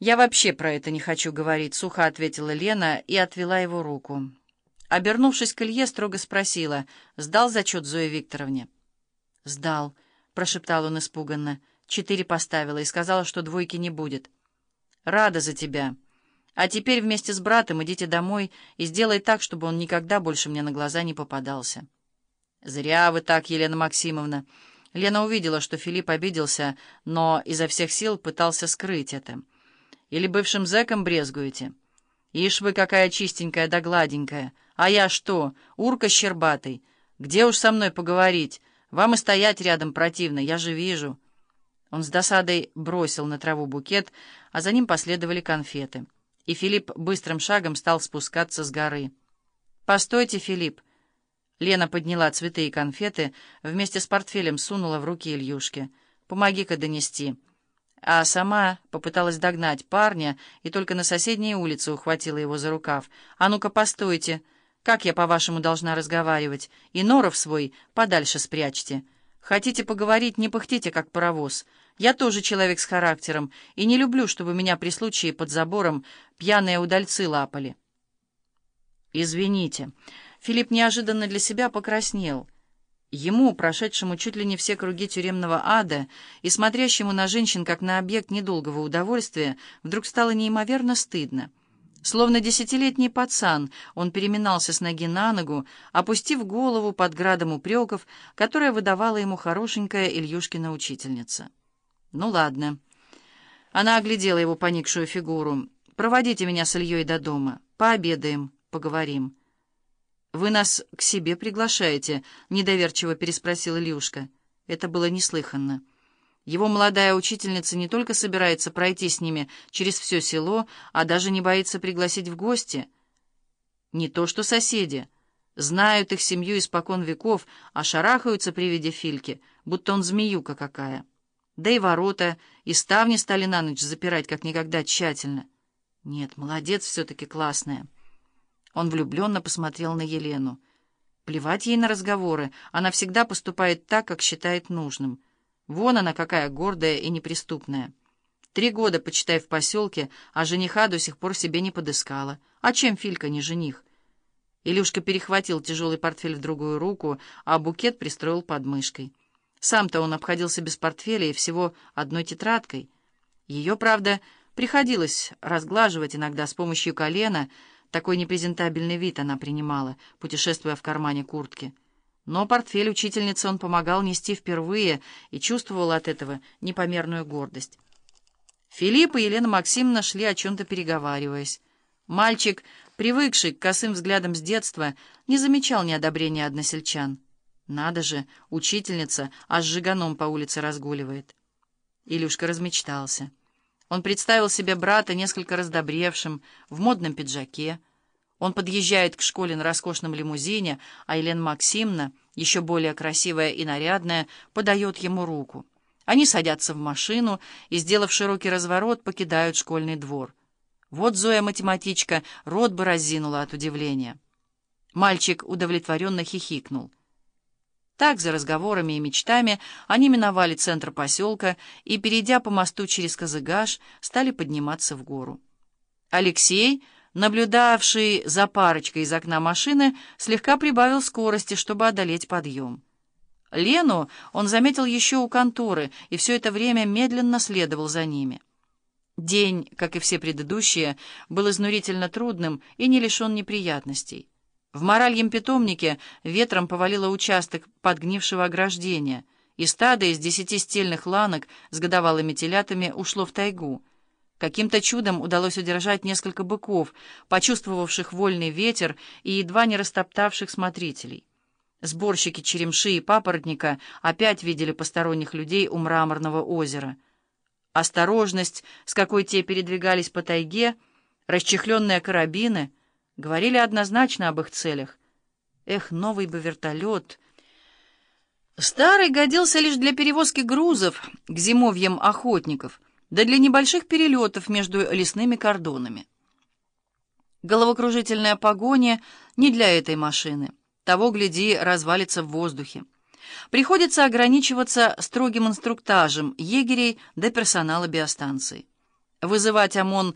«Я вообще про это не хочу говорить», — сухо ответила Лена и отвела его руку. Обернувшись к Илье, строго спросила, «Сдал зачет Зое Викторовне?» «Сдал», — прошептал он испуганно. «Четыре поставила и сказала, что двойки не будет». «Рада за тебя. А теперь вместе с братом идите домой и сделай так, чтобы он никогда больше мне на глаза не попадался». «Зря вы так, Елена Максимовна». Лена увидела, что Филипп обиделся, но изо всех сил пытался скрыть это. «Или бывшим зэком брезгуете? Ишь вы какая чистенькая да гладенькая. А я что, урка щербатый? Где уж со мной поговорить? Вам и стоять рядом противно, я же вижу». Он с досадой бросил на траву букет, а за ним последовали конфеты. И Филипп быстрым шагом стал спускаться с горы. «Постойте, Филипп!» Лена подняла цветы и конфеты, вместе с портфелем сунула в руки Ильюшке. «Помоги-ка донести». А сама попыталась догнать парня и только на соседней улице ухватила его за рукав. «А ну-ка, постойте! Как я, по-вашему, должна разговаривать? И норов свой подальше спрячьте. Хотите поговорить, не пыхтите, как паровоз. Я тоже человек с характером, и не люблю, чтобы меня при случае под забором пьяные удальцы лапали». «Извините». Филипп неожиданно для себя покраснел. Ему, прошедшему чуть ли не все круги тюремного ада и смотрящему на женщин как на объект недолгого удовольствия, вдруг стало неимоверно стыдно. Словно десятилетний пацан, он переминался с ноги на ногу, опустив голову под градом упреков, которая выдавала ему хорошенькая Ильюшкина учительница. «Ну ладно». Она оглядела его поникшую фигуру. «Проводите меня с Ильей до дома. Пообедаем, поговорим». «Вы нас к себе приглашаете?» — недоверчиво переспросил Илюшка. Это было неслыханно. Его молодая учительница не только собирается пройти с ними через все село, а даже не боится пригласить в гости. Не то что соседи. Знают их семью испокон веков, а шарахаются при виде Фильки, будто он змеюка какая. Да и ворота, и ставни стали на ночь запирать как никогда тщательно. Нет, молодец все-таки классная. Он влюбленно посмотрел на Елену. Плевать ей на разговоры, она всегда поступает так, как считает нужным. Вон она какая гордая и неприступная. Три года, почитай, в поселке, а жениха до сих пор себе не подыскала. А чем Филька не жених? Илюшка перехватил тяжелый портфель в другую руку, а букет пристроил под мышкой. Сам-то он обходился без портфеля и всего одной тетрадкой. Ее, правда, приходилось разглаживать иногда с помощью колена, такой непрезентабельный вид она принимала, путешествуя в кармане куртки. Но портфель учительницы он помогал нести впервые и чувствовал от этого непомерную гордость. Филипп и Елена Максимовна шли о чем-то переговариваясь. Мальчик, привыкший к косым взглядам с детства, не замечал неодобрения односельчан. Надо же, учительница аж жиганом по улице разгуливает. Илюшка размечтался. Он представил себе брата несколько раздобревшим, в модном пиджаке. Он подъезжает к школе на роскошном лимузине, а Елена Максимовна, еще более красивая и нарядная, подает ему руку. Они садятся в машину и, сделав широкий разворот, покидают школьный двор. Вот Зоя-математичка рот бы разинула от удивления. Мальчик удовлетворенно хихикнул. Так, за разговорами и мечтами, они миновали центр поселка и, перейдя по мосту через Козыгаш, стали подниматься в гору. Алексей, наблюдавший за парочкой из окна машины, слегка прибавил скорости, чтобы одолеть подъем. Лену он заметил еще у конторы и все это время медленно следовал за ними. День, как и все предыдущие, был изнурительно трудным и не лишен неприятностей. В моральем питомнике ветром повалило участок подгнившего ограждения, и стадо из десяти стельных ланок с годовалыми телятами ушло в тайгу. Каким-то чудом удалось удержать несколько быков, почувствовавших вольный ветер и едва не растоптавших смотрителей. Сборщики черемши и папоротника опять видели посторонних людей у мраморного озера. Осторожность, с какой те передвигались по тайге, расчехленные карабины — Говорили однозначно об их целях. Эх, новый бы вертолет. Старый годился лишь для перевозки грузов к зимовьям охотников, да для небольших перелетов между лесными кордонами. Головокружительная погоня не для этой машины. Того, гляди, развалится в воздухе. Приходится ограничиваться строгим инструктажем егерей до персонала биостанции. Вызывать ОМОН